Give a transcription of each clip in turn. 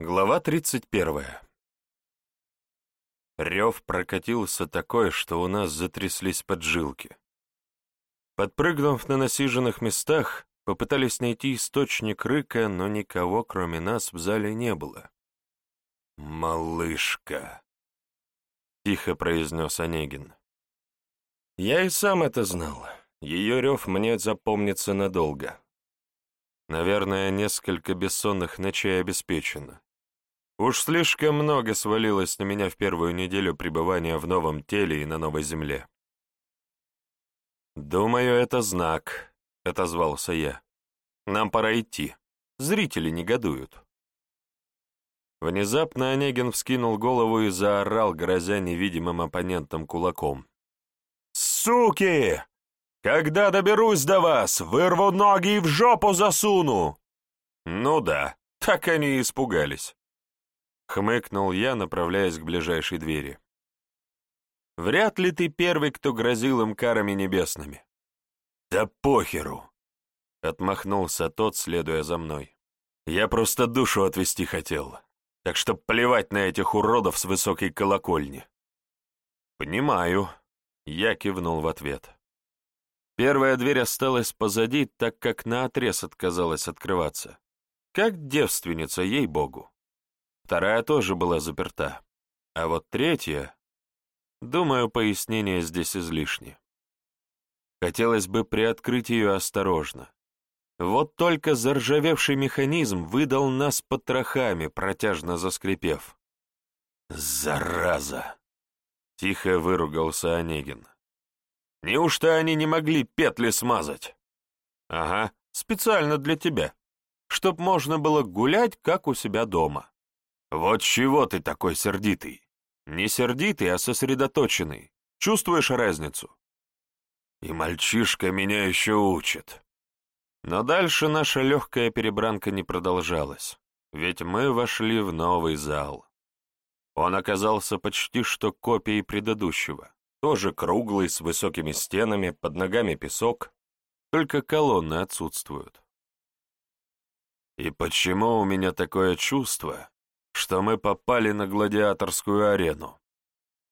Глава 31. Рев прокатился такой, что у нас затряслись поджилки. Подпрыгнув на насиженных местах, попытались найти источник рыка, но никого, кроме нас, в зале не было. «Малышка», — тихо произнес Онегин. Я и сам это знал. Ее рев мне запомнится надолго. Наверное, несколько бессонных ночей обеспечено. Уж слишком много свалилось на меня в первую неделю пребывания в новом теле и на новой земле. «Думаю, это знак», — отозвался я. «Нам пора идти. Зрители негодуют». Внезапно Онегин вскинул голову и заорал, грозя невидимым оппонентам кулаком. «Суки! Когда доберусь до вас, вырву ноги и в жопу засуну!» «Ну да, так они и испугались». Хмыкнул я, направляясь к ближайшей двери. «Вряд ли ты первый, кто грозил им карами небесными». «Да похеру!» — отмахнулся тот, следуя за мной. «Я просто душу отвести хотел, так что плевать на этих уродов с высокой колокольни». «Понимаю», — я кивнул в ответ. Первая дверь осталась позади, так как наотрез отказалась открываться. Как девственница, ей-богу. Вторая тоже была заперта. А вот третья... Думаю, пояснение здесь излишне. Хотелось бы приоткрыть ее осторожно. Вот только заржавевший механизм выдал нас потрохами, протяжно заскрипев. «Зараза!» — тихо выругался Онегин. «Неужто они не могли петли смазать?» «Ага, специально для тебя, чтоб можно было гулять, как у себя дома». «Вот чего ты такой сердитый?» «Не сердитый, а сосредоточенный. Чувствуешь разницу?» «И мальчишка меня еще учит». Но дальше наша легкая перебранка не продолжалась, ведь мы вошли в новый зал. Он оказался почти что копией предыдущего, тоже круглый, с высокими стенами, под ногами песок, только колонны отсутствуют. И почему у меня такое чувство, что мы попали на гладиаторскую арену.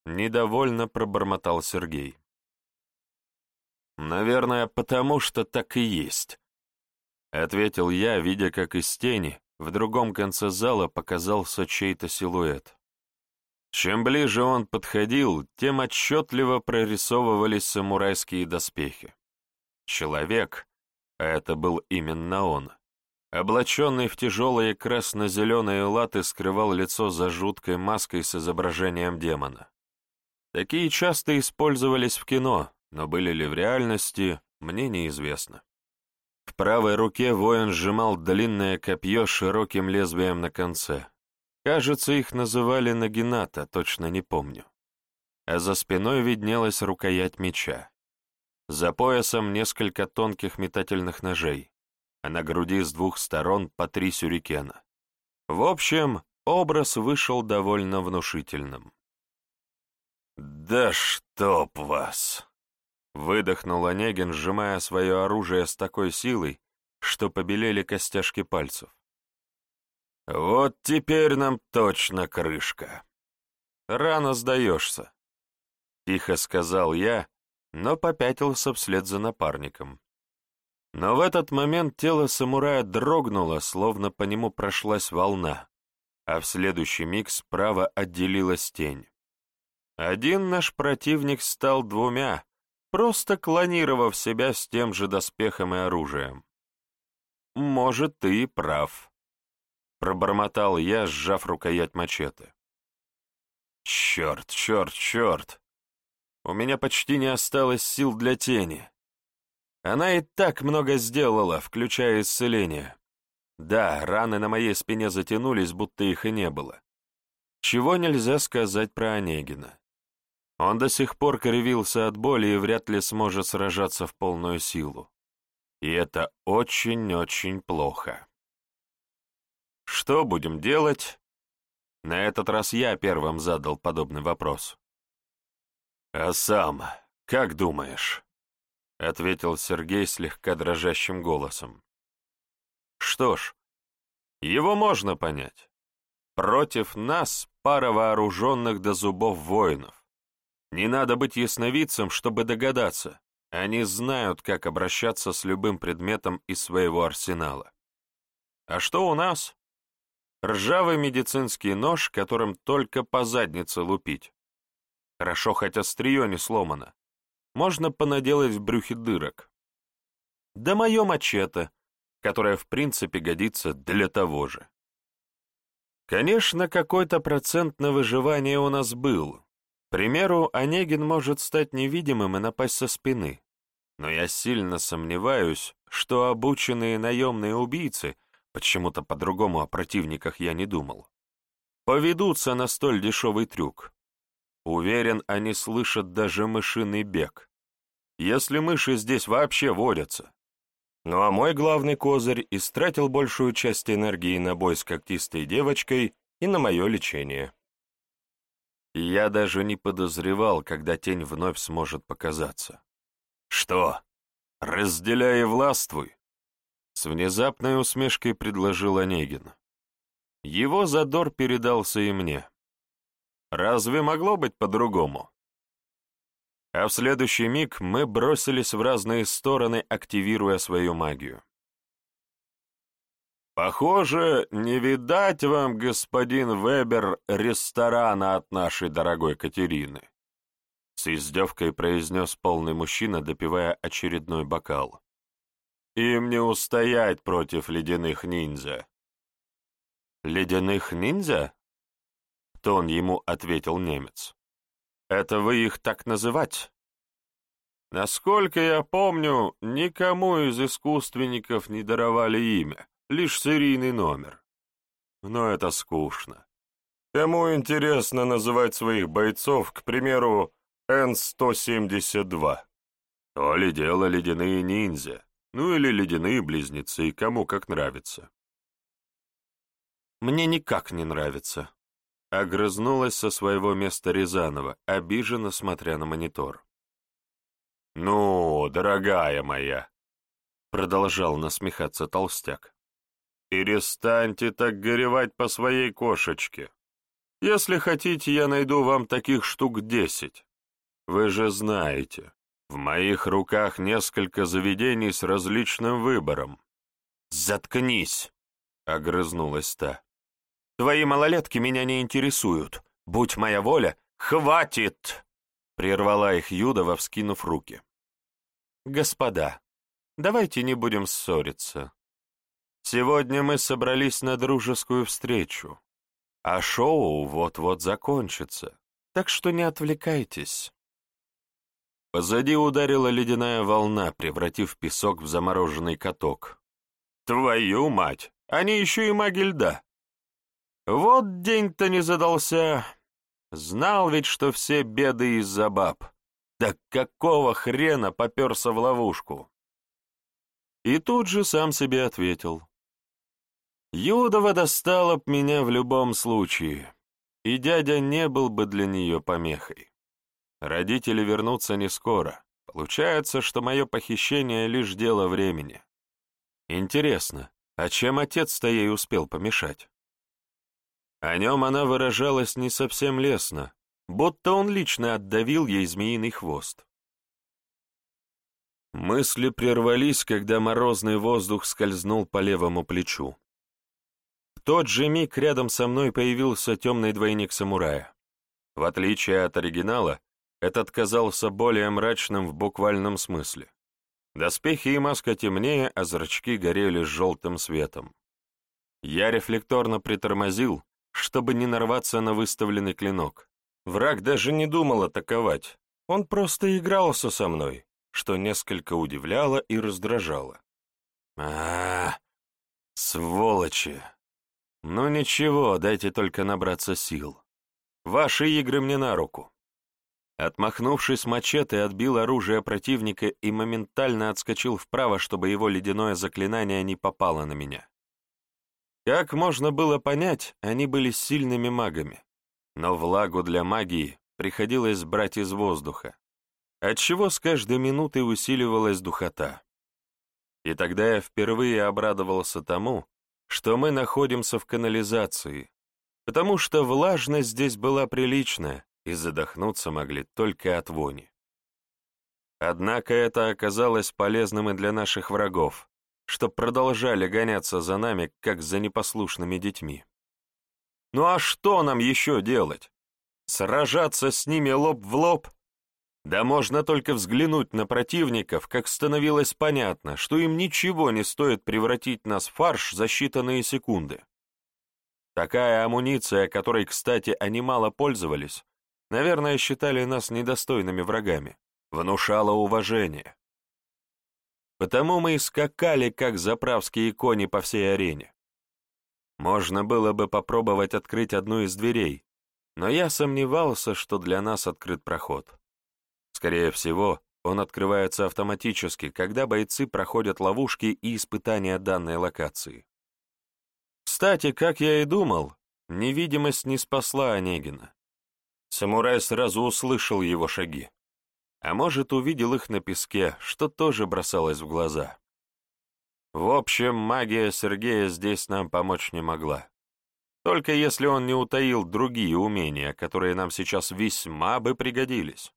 Недовольно пробормотал Сергей. Наверное, потому что так и есть. Ответил я, видя, как из тени в другом конце зала показался чей-то силуэт. Чем ближе он подходил, тем отчетливо прорисовывались самурайские доспехи. Человек, а это был именно он, облаченный в тяжелые красно-зеленые латы, скрывал лицо за жуткой маской с изображением демона. Такие часто использовались в кино, но были ли в реальности, мне неизвестно. В правой руке воин сжимал длинное копье с широким лезвием на конце. Кажется, их называли нагината, точно не помню. А за спиной виднелась рукоять меча. За поясом несколько тонких метательных ножей а на груди с двух сторон по три сюрикена. В общем, образ вышел довольно внушительным. «Да чтоб вас!» — выдохнул Онегин, сжимая свое оружие с такой силой, что побелели костяшки пальцев. «Вот теперь нам точно крышка!» «Рано сдаешься», — тихо сказал я, но попятился вслед за напарником. Но в этот момент тело самурая дрогнуло, словно по нему прошлась волна, а в следующий миг справа отделилась тень. Один наш противник стал двумя, просто клонировав себя с тем же доспехом и оружием. «Может, ты и прав», — пробормотал я, сжав рукоять мачете. «Черт, черт, черт! У меня почти не осталось сил для тени. Она и так много сделала, включая исцеление. Да, раны на моей спине затянулись, будто их и не было. Чего нельзя сказать про Онегина. Он до сих пор кривился от боли и вряд ли сможет сражаться в полную силу. И это очень-очень плохо. Что будем делать? На этот раз я первым задал подобный вопрос. А сам, как думаешь? — ответил Сергей слегка дрожащим голосом. «Что ж, его можно понять. Против нас пара вооруженных до зубов воинов. Не надо быть ясновидцем, чтобы догадаться. Они знают, как обращаться с любым предметом из своего арсенала. А что у нас? Ржавый медицинский нож, которым только по заднице лупить. Хорошо, хоть острие не сломано. Можно понаделать в брюхе дырок. Да мое мачете, которое в принципе годится для того же. Конечно, какой-то процент на выживание у нас был. К примеру, Онегин может стать невидимым и напасть со спины. Но я сильно сомневаюсь, что обученные наемные убийцы, почему-то по-другому о противниках я не думал, поведутся на столь дешевый трюк. Уверен, они слышат даже мышиный бег. Если мыши здесь вообще водятся. Ну а мой главный козырь истратил большую часть энергии на бой с когтистой девочкой и на мое лечение. Я даже не подозревал, когда тень вновь сможет показаться. «Что? Разделяй и властвуй!» С внезапной усмешкой предложил Онегин. Его задор передался и мне. Разве могло быть по-другому? А в следующий миг мы бросились в разные стороны, активируя свою магию. «Похоже, не видать вам, господин Вебер, ресторана от нашей дорогой Катерины», с издевкой произнес полный мужчина, допивая очередной бокал. «Им не устоять против ледяных ниндзя». «Ледяных ниндзя?» — тон ему ответил немец. Это вы их так называть? Насколько я помню, никому из искусственников не даровали имя, лишь серийный номер. Но это скучно. Кому интересно называть своих бойцов, к примеру, Н-172? То ли дело ледяные ниндзя, ну или ледяные близнецы, кому как нравится. Мне никак не нравится, Огрызнулась со своего места Рязанова, обиженно смотря на монитор. «Ну, дорогая моя!» — продолжал насмехаться толстяк. «Перестаньте так горевать по своей кошечке. Если хотите, я найду вам таких штук десять. Вы же знаете, в моих руках несколько заведений с различным выбором». «Заткнись!» — огрызнулась та. Твои малолетки меня не интересуют. Будь моя воля, хватит!» Прервала их Юдова, вскинув руки. «Господа, давайте не будем ссориться. Сегодня мы собрались на дружескую встречу, а шоу вот-вот закончится, так что не отвлекайтесь». Позади ударила ледяная волна, превратив песок в замороженный каток. «Твою мать! Они еще и маги льда!» Вот день-то не задался. Знал ведь, что все беды из-за баб. Да какого хрена поперся в ловушку? И тут же сам себе ответил. Юдова достала б меня в любом случае, и дядя не был бы для нее помехой. Родители вернутся не скоро. Получается, что мое похищение — лишь дело времени. Интересно, а чем отец-то ей успел помешать? О нем она выражалась не совсем лестно, будто он лично отдавил ей змеиный хвост. Мысли прервались, когда морозный воздух скользнул по левому плечу. В тот же миг рядом со мной появился темный двойник самурая. В отличие от оригинала, этот казался более мрачным в буквальном смысле. Доспехи и маска темнее, а зрачки горели желтым светом. Я рефлекторно притормозил, чтобы не нарваться на выставленный клинок. Враг даже не думал атаковать, он просто игрался со мной, что несколько удивляло и раздражало. а, -а, -а сволочи! Ну ничего, дайте только набраться сил. Ваши игры мне на руку. Отмахнувшись мачете, отбил оружие противника и моментально отскочил вправо, чтобы его ледяное заклинание не попало на меня. Как можно было понять, они были сильными магами, но влагу для магии приходилось брать из воздуха, отчего с каждой минутой усиливалась духота. И тогда я впервые обрадовался тому, что мы находимся в канализации, потому что влажность здесь была приличная, и задохнуться могли только от вони. Однако это оказалось полезным и для наших врагов, что продолжали гоняться за нами, как за непослушными детьми. Ну а что нам еще делать? Сражаться с ними лоб в лоб? Да можно только взглянуть на противников, как становилось понятно, что им ничего не стоит превратить нас в фарш за считанные секунды. Такая амуниция, которой, кстати, они мало пользовались, наверное, считали нас недостойными врагами, внушала уважение. Потому мы и скакали, как заправские кони по всей арене. Можно было бы попробовать открыть одну из дверей, но я сомневался, что для нас открыт проход. Скорее всего, он открывается автоматически, когда бойцы проходят ловушки и испытания данной локации. Кстати, как я и думал, невидимость не спасла Онегина. Самурай сразу услышал его шаги. А может, увидел их на песке, что тоже бросалось в глаза. В общем, магия Сергея здесь нам помочь не могла. Только если он не утаил другие умения, которые нам сейчас весьма бы пригодились.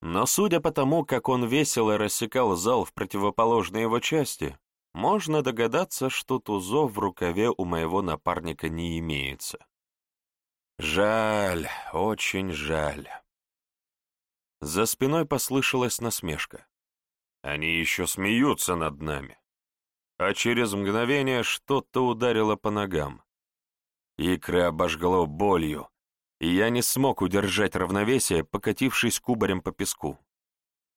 Но судя по тому, как он весело рассекал зал в противоположной его части, можно догадаться, что тузов в рукаве у моего напарника не имеется. Жаль, очень жаль. За спиной послышалась насмешка. Они еще смеются над нами. А через мгновение что-то ударило по ногам. Икры обожгло болью, и я не смог удержать равновесие, покатившись кубарем по песку.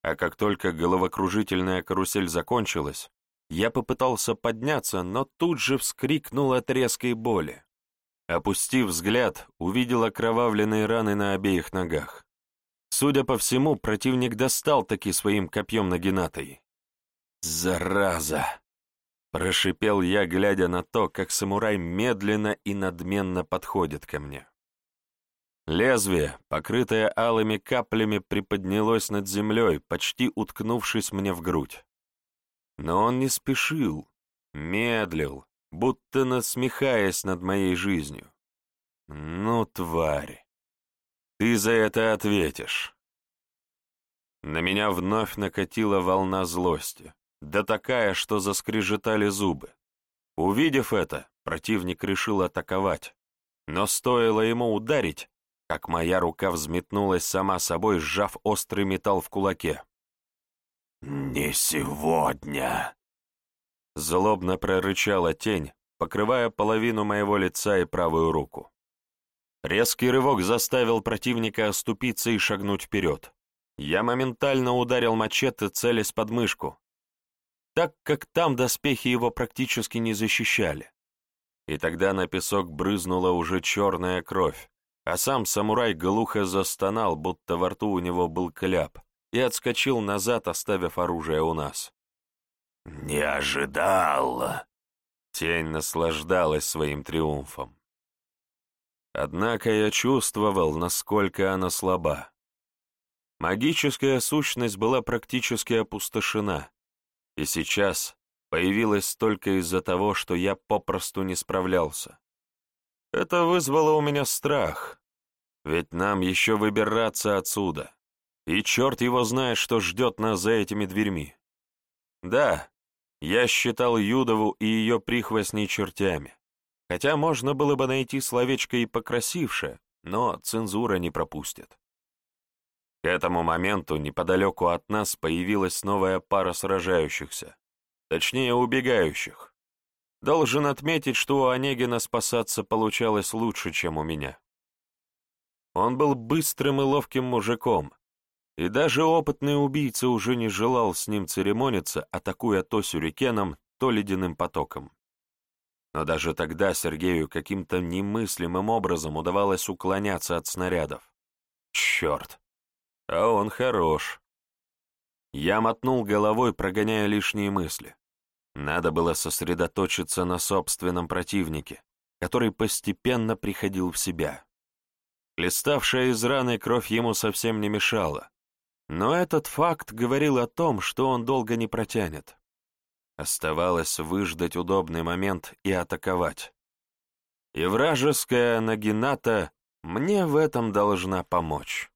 А как только головокружительная карусель закончилась, я попытался подняться, но тут же вскрикнул от резкой боли. Опустив взгляд, увидел окровавленные раны на обеих ногах. Судя по всему, противник достал таки своим копьем нагинатой. «Зараза!» — прошипел я, глядя на то, как самурай медленно и надменно подходит ко мне. Лезвие, покрытое алыми каплями, приподнялось над землей, почти уткнувшись мне в грудь. Но он не спешил, медлил, будто насмехаясь над моей жизнью. Ну, тварь! Ты за это ответишь. На меня вновь накатила волна злости, да такая, что заскрежетали зубы. Увидев это, противник решил атаковать, но стоило ему ударить, как моя рука взметнулась сама собой, сжав острый металл в кулаке. «Не сегодня!» Злобно прорычала тень, покрывая половину моего лица и правую руку. Резкий рывок заставил противника оступиться и шагнуть вперед. Я моментально ударил мачете, целясь под мышку, так как там доспехи его практически не защищали. И тогда на песок брызнула уже черная кровь, а сам самурай глухо застонал, будто во рту у него был кляп, и отскочил назад, оставив оружие у нас. «Не ожидал!» Тень наслаждалась своим триумфом. Однако я чувствовал, насколько она слаба. Магическая сущность была практически опустошена, и сейчас появилась только из-за того, что я попросту не справлялся. Это вызвало у меня страх, ведь нам еще выбираться отсюда, и черт его знает, что ждет нас за этими дверьми. Да, я считал Юдову и ее прихвостней чертями. Хотя можно было бы найти словечко и покрасивше, но цензура не пропустит. К этому моменту неподалеку от нас появилась новая пара сражающихся, точнее убегающих. Должен отметить, что у Онегина спасаться получалось лучше, чем у меня. Он был быстрым и ловким мужиком, и даже опытный убийца уже не желал с ним церемониться, атакуя то сюрикеном, то ледяным потоком. Но даже тогда Сергею каким-то немыслимым образом удавалось уклоняться от снарядов. Черт! А он хорош. Я мотнул головой, прогоняя лишние мысли. Надо было сосредоточиться на собственном противнике, который постепенно приходил в себя. Листавшая из раны кровь ему совсем не мешала, но этот факт говорил о том, что он долго не протянет. Оставалось выждать удобный момент и атаковать. и вражеская Нагината мне в этом должна помочь.